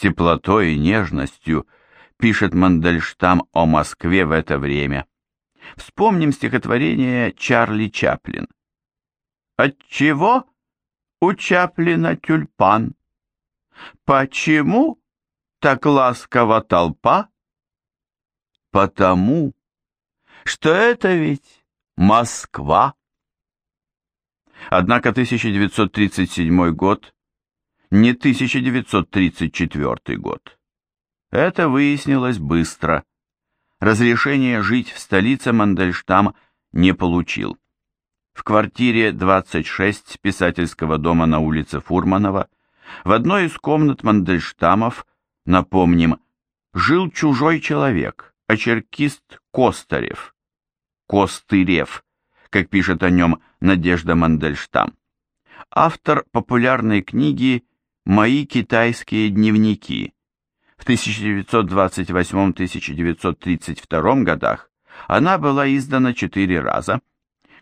теплотой и нежностью пишет Мандельштам о Москве в это время. Вспомним стихотворение Чарли Чаплин. Отчего у Чаплина тюльпан? Почему так ласково толпа? Потому, что это ведь Москва. Однако 1937 год не 1934 год. Это выяснилось быстро. Разрешение жить в столице Мандельштам не получил. В квартире 26 писательского дома на улице Фурманова в одной из комнат Мандельштамов, напомним, жил чужой человек, очеркист Костарев, Костырев, как пишет о нем Надежда Мандельштам. Автор популярной книги «Мои китайские дневники». В 1928-1932 годах она была издана четыре раза,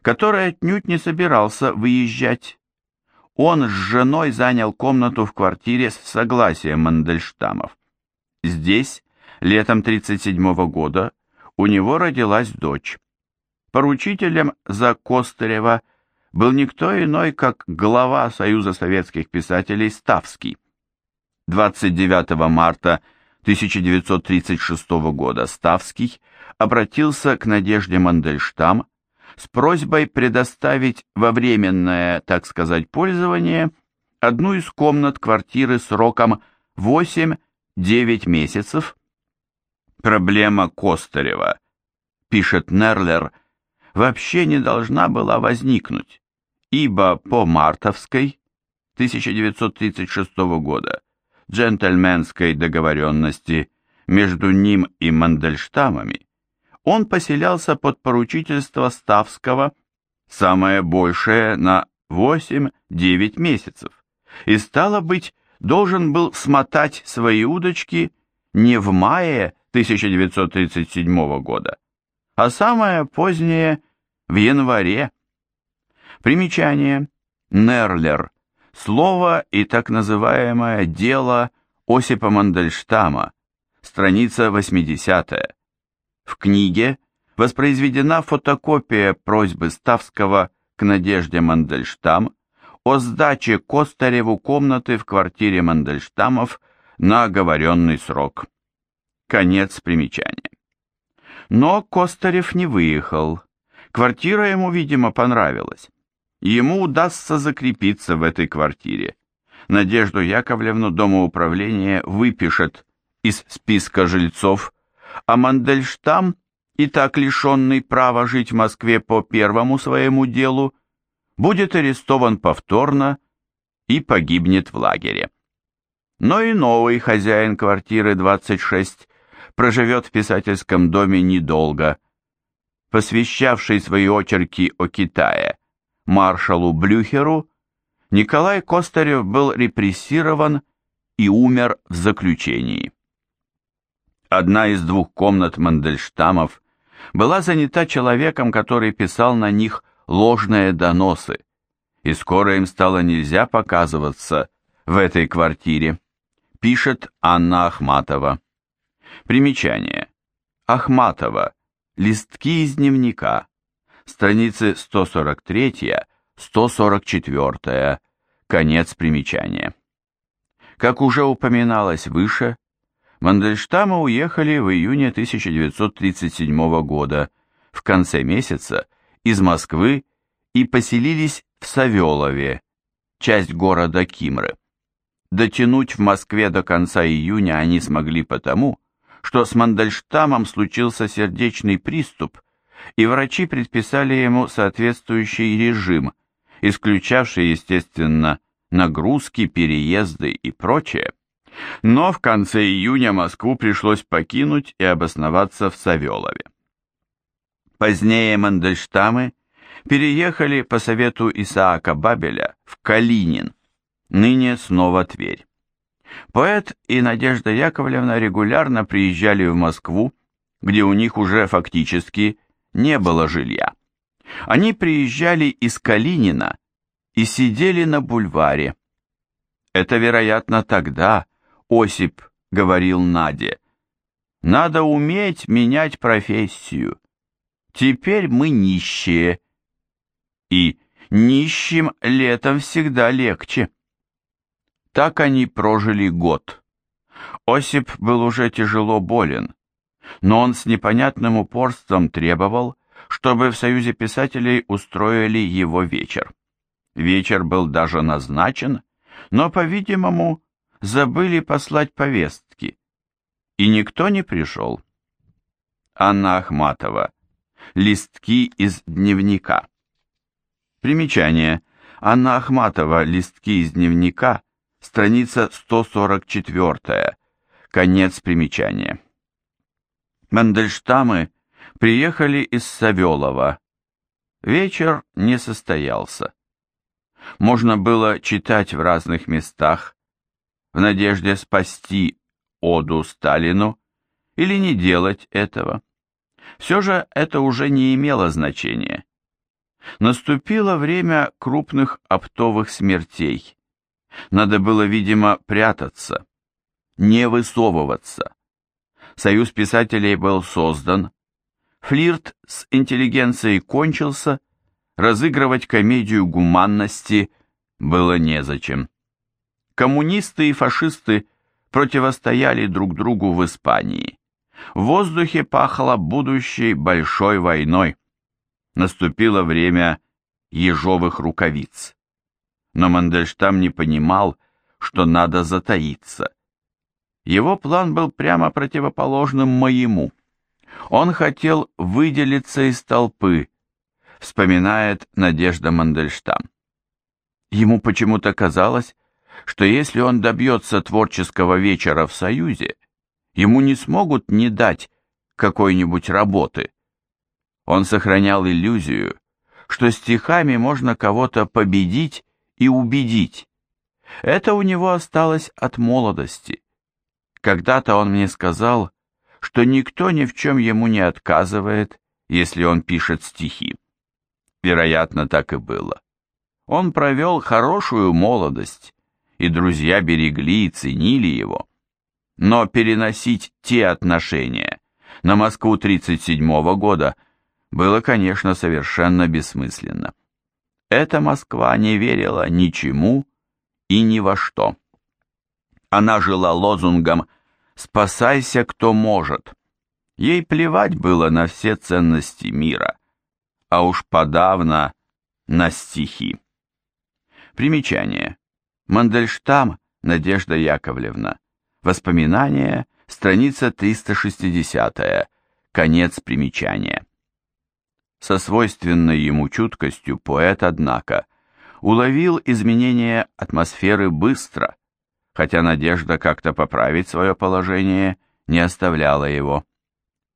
который отнюдь не собирался выезжать. Он с женой занял комнату в квартире с согласием Мандельштамов. Здесь, летом 1937 года, у него родилась дочь. Поручителем за Костырева был никто иной, как глава Союза советских писателей Ставский. 29 марта 1936 года Ставский обратился к Надежде Мандельштам с просьбой предоставить во временное, так сказать, пользование одну из комнат квартиры сроком 8-9 месяцев. Проблема Костарева, пишет Нерлер, вообще не должна была возникнуть, ибо по Мартовской 1936 года джентльменской договоренности между ним и Мандельштамами он поселялся под поручительство Ставского, самое большее на 8-9 месяцев, и, стало быть, должен был смотать свои удочки не в мае 1937 года, а самое позднее в январе. Примечание. Нерлер. Слово и так называемое дело Осипа Мандельштама. Страница 80 -я. В книге воспроизведена фотокопия просьбы Ставского к Надежде Мандельштам о сдаче Костареву комнаты в квартире Мандельштамов на оговоренный срок. Конец примечания. Но Костарев не выехал. Квартира ему, видимо, понравилась. Ему удастся закрепиться в этой квартире. Надежду Яковлевну домоуправление выпишет из списка жильцов а Мандельштам, и так лишенный права жить в Москве по первому своему делу, будет арестован повторно и погибнет в лагере. Но и новый хозяин квартиры 26 проживет в писательском доме недолго. Посвящавший свои очерки о Китае маршалу Блюхеру, Николай Костарев был репрессирован и умер в заключении. Одна из двух комнат Мандельштамов была занята человеком, который писал на них ложные доносы, и скоро им стало нельзя показываться в этой квартире, пишет Анна Ахматова. Примечание. Ахматова. Листки из дневника. Страницы 143-144. Конец примечания. Как уже упоминалось выше, Мандельштамы уехали в июне 1937 года, в конце месяца, из Москвы и поселились в Савелове, часть города Кимры. Дотянуть в Москве до конца июня они смогли потому, что с Мандельштамом случился сердечный приступ, и врачи предписали ему соответствующий режим, исключавший, естественно, нагрузки, переезды и прочее. Но в конце июня Москву пришлось покинуть и обосноваться в Савелове. Позднее Мандельштамы переехали по совету Исаака Бабеля в Калинин, ныне снова Тверь. Поэт и Надежда Яковлевна регулярно приезжали в Москву, где у них уже фактически не было жилья. Они приезжали из Калинина и сидели на бульваре. Это, вероятно, тогда Осип говорил Наде. Надо уметь менять профессию. Теперь мы нищие. И нищим летом всегда легче. Так они прожили год. Осип был уже тяжело болен, но он с непонятным упорством требовал, чтобы в Союзе писателей устроили его вечер. Вечер был даже назначен, но, по-видимому, забыли послать повестки, и никто не пришел. Анна Ахматова. Листки из дневника. Примечание. Анна Ахматова. Листки из дневника. Страница 144. Конец примечания. Мандельштамы приехали из Савелова. Вечер не состоялся. Можно было читать в разных местах, в надежде спасти оду Сталину или не делать этого. Все же это уже не имело значения. Наступило время крупных оптовых смертей. Надо было, видимо, прятаться, не высовываться. Союз писателей был создан, флирт с интеллигенцией кончился, разыгрывать комедию гуманности было незачем. Коммунисты и фашисты противостояли друг другу в Испании. В воздухе пахло будущей большой войной. Наступило время ежовых рукавиц. Но Мандельштам не понимал, что надо затаиться. Его план был прямо противоположным моему. Он хотел выделиться из толпы, вспоминает Надежда Мандельштам. Ему почему-то казалось, что если он добьется творческого вечера в Союзе, ему не смогут не дать какой-нибудь работы. Он сохранял иллюзию, что стихами можно кого-то победить и убедить. Это у него осталось от молодости. Когда-то он мне сказал, что никто ни в чем ему не отказывает, если он пишет стихи. Вероятно, так и было. Он провел хорошую молодость, и друзья берегли и ценили его. Но переносить те отношения на Москву 37 года было, конечно, совершенно бессмысленно. Эта Москва не верила ничему и ни во что. Она жила лозунгом «Спасайся, кто может». Ей плевать было на все ценности мира, а уж подавно на стихи. Примечание. Мандельштам Надежда Яковлевна. Воспоминания, страница 360, конец примечания. Со свойственной ему чуткостью поэт, однако, уловил изменения атмосферы быстро, хотя надежда как-то поправить свое положение не оставляла его.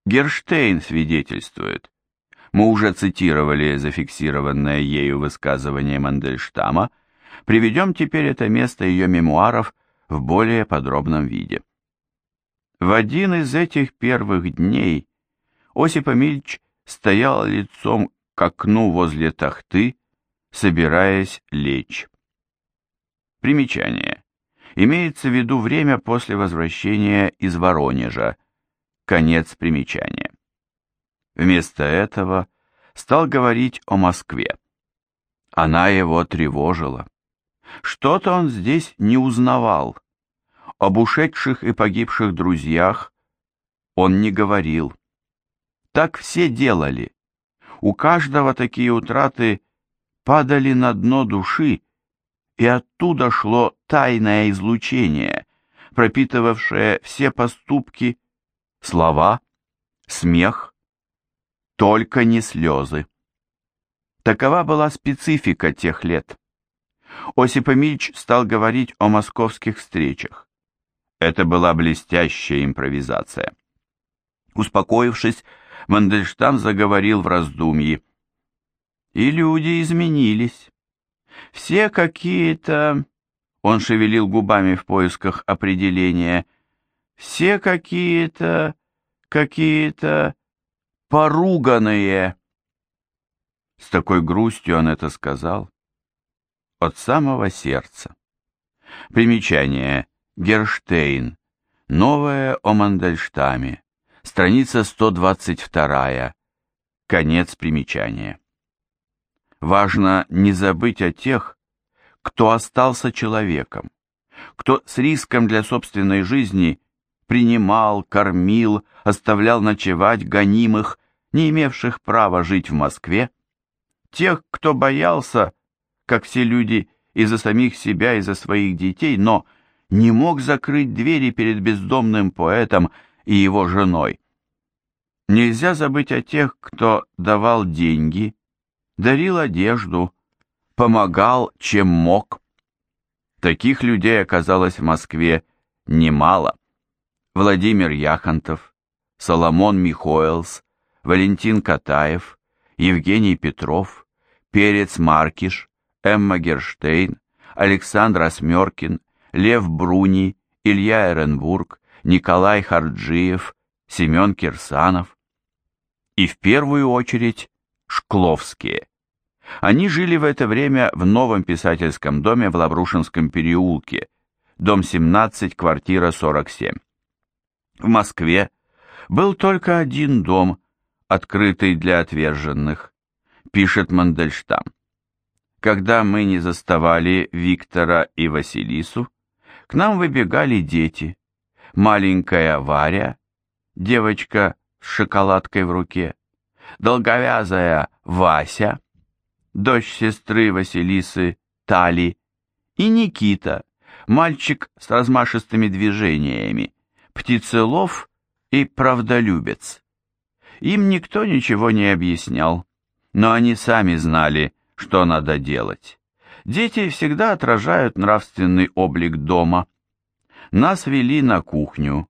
Герштейн свидетельствует. Мы уже цитировали зафиксированное ею высказывание Мандельштама – Приведем теперь это место ее мемуаров в более подробном виде. В один из этих первых дней Осип Эмильч стоял лицом к окну возле тахты, собираясь лечь. Примечание. Имеется в виду время после возвращения из Воронежа. Конец примечания. Вместо этого стал говорить о Москве. Она его тревожила. Что-то он здесь не узнавал. Об ушедших и погибших друзьях он не говорил. Так все делали. У каждого такие утраты падали на дно души, и оттуда шло тайное излучение, пропитывавшее все поступки, слова, смех, только не слезы. Такова была специфика тех лет. Осип Эмильч стал говорить о московских встречах. Это была блестящая импровизация. Успокоившись, Мандельштам заговорил в раздумье. И люди изменились. Все какие-то... Он шевелил губами в поисках определения. Все какие-то... какие-то... поруганные. С такой грустью он это сказал от самого сердца. Примечание. Герштейн. Новое о Мандельштаме. Страница 122. Конец примечания. Важно не забыть о тех, кто остался человеком, кто с риском для собственной жизни принимал, кормил, оставлял ночевать гонимых, не имевших права жить в Москве, тех, кто боялся, как все люди, из-за самих себя, из-за своих детей, но не мог закрыть двери перед бездомным поэтом и его женой. Нельзя забыть о тех, кто давал деньги, дарил одежду, помогал, чем мог. Таких людей оказалось в Москве немало. Владимир Яхонтов, Соломон Михоэлс, Валентин Катаев, Евгений Петров, Перец Маркиш, Эмма Герштейн, Александр Осмеркин, Лев Бруни, Илья Эренбург, Николай Харджиев, Семен Кирсанов. И в первую очередь Шкловские. Они жили в это время в новом писательском доме в Лаврушинском переулке, дом 17, квартира 47. В Москве был только один дом, открытый для отверженных, пишет Мандельштам. Когда мы не заставали Виктора и Василису, к нам выбегали дети. Маленькая Варя, девочка с шоколадкой в руке, долговязая Вася, дочь сестры Василисы Тали, и Никита, мальчик с размашистыми движениями, птицелов и правдолюбец. Им никто ничего не объяснял, но они сами знали, что надо делать. Дети всегда отражают нравственный облик дома. Нас вели на кухню.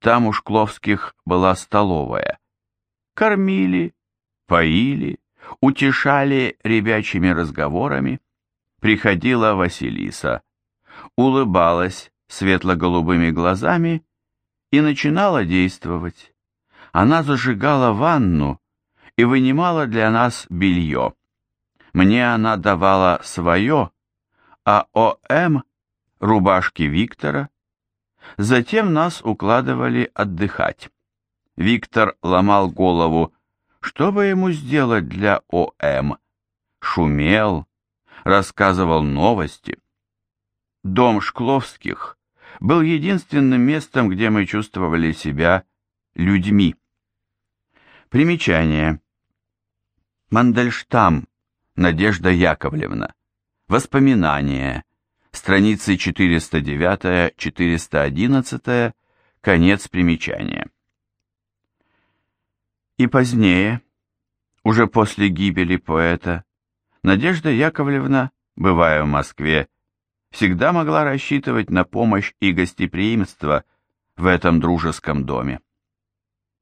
Там у Шкловских была столовая. Кормили, поили, утешали ребячими разговорами. Приходила Василиса, улыбалась светло-голубыми глазами и начинала действовать. Она зажигала ванну и вынимала для нас белье. Мне она давала свое, а ОМ — рубашки Виктора. Затем нас укладывали отдыхать. Виктор ломал голову, что бы ему сделать для ОМ. Шумел, рассказывал новости. Дом Шкловских был единственным местом, где мы чувствовали себя людьми. Примечание. Мандельштам Надежда Яковлевна. Воспоминания. Страницы 409-411, конец примечания. И позднее, уже после гибели поэта, Надежда Яковлевна, бывая в Москве, всегда могла рассчитывать на помощь и гостеприимство в этом дружеском доме.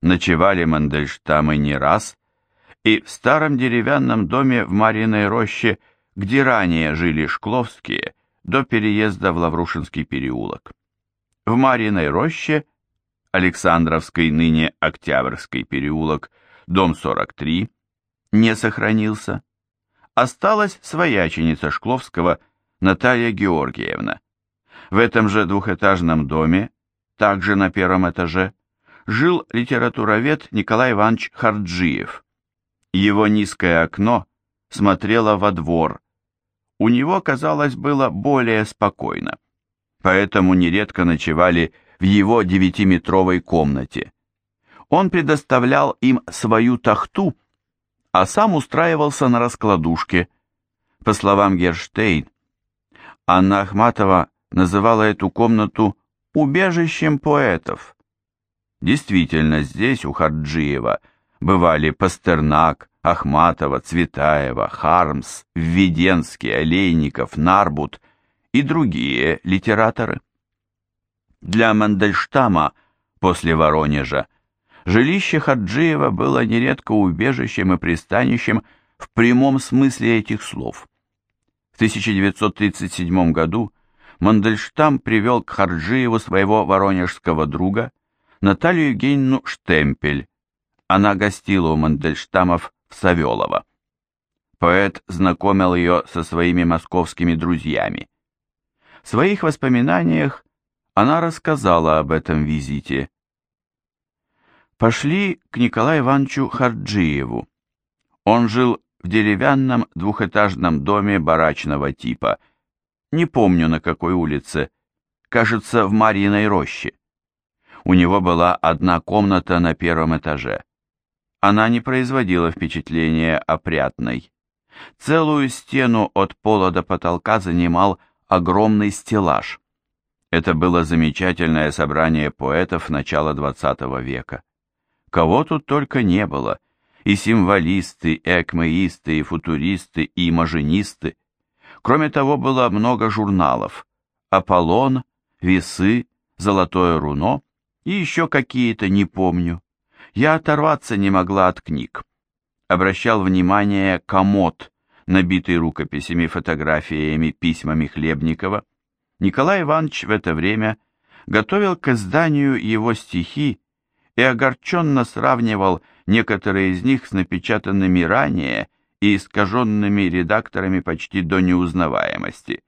Ночевали Мандельштамы не раз и в старом деревянном доме в Мариной роще, где ранее жили Шкловские, до переезда в Лаврушинский переулок. В Мариной роще, Александровский, ныне Октябрьский переулок, дом 43, не сохранился. Осталась свояченица Шкловского Наталья Георгиевна. В этом же двухэтажном доме, также на первом этаже, жил литературовед Николай Иванович Харджиев. Его низкое окно смотрело во двор. У него, казалось, было более спокойно, поэтому нередко ночевали в его девятиметровой комнате. Он предоставлял им свою тахту, а сам устраивался на раскладушке. По словам Герштейн, Анна Ахматова называла эту комнату «убежищем поэтов». Действительно, здесь, у Харджиева, бывали Пастернак, Ахматова, Цветаева, Хармс, Введенский, Олейников, Нарбут и другие литераторы. Для Мандельштама после Воронежа жилище Хаджиева было нередко убежищем и пристанищем в прямом смысле этих слов. В 1937 году Мандельштам привел к Харджиеву своего воронежского друга Наталью Евгеньевну Штемпель, она гостила у Мандельштамов в Савелово. Поэт знакомил ее со своими московскими друзьями. В своих воспоминаниях она рассказала об этом визите. Пошли к Николаю Ивановичу Харджиеву. Он жил в деревянном двухэтажном доме барачного типа. Не помню, на какой улице. Кажется, в Марьиной роще. У него была одна комната на первом этаже. Она не производила впечатления опрятной. Целую стену от пола до потолка занимал огромный стеллаж. Это было замечательное собрание поэтов начала XX века. Кого тут только не было, и символисты, и акмеисты, и футуристы, и имажинисты. Кроме того, было много журналов. «Аполлон», «Весы», «Золотое руно» и еще какие-то, не помню. Я оторваться не могла от книг. Обращал внимание комод, набитый рукописями, фотографиями, письмами Хлебникова. Николай Иванович в это время готовил к изданию его стихи и огорченно сравнивал некоторые из них с напечатанными ранее и искаженными редакторами почти до неузнаваемости,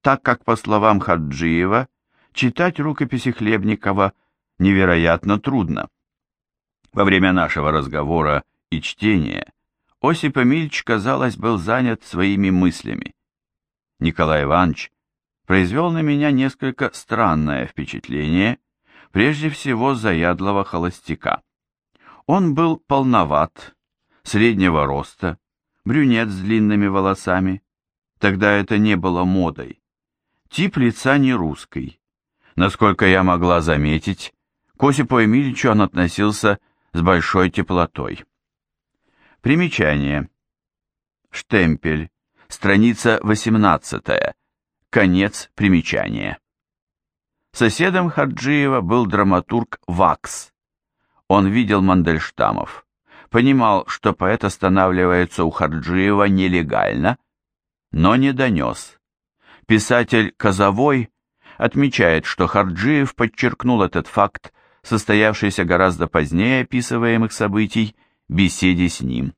так как, по словам Хаджиева, читать рукописи Хлебникова невероятно трудно. Во время нашего разговора и чтения Осип Эмильч, казалось, был занят своими мыслями. Николай Иванович произвел на меня несколько странное впечатление, прежде всего заядлого холостяка. Он был полноват, среднего роста, брюнет с длинными волосами. Тогда это не было модой. Тип лица не русский. Насколько я могла заметить, к Осипу Эмильевичу он относился с большой теплотой. Примечание. Штемпель. Страница 18. Конец примечания. Соседом Хаджиева был драматург Вакс. Он видел Мандельштамов, понимал, что поэт останавливается у Харджиева нелегально, но не донес. Писатель Казовой отмечает, что Харджиев подчеркнул этот факт, состоявшийся гораздо позднее описываемых событий, беседе с ним.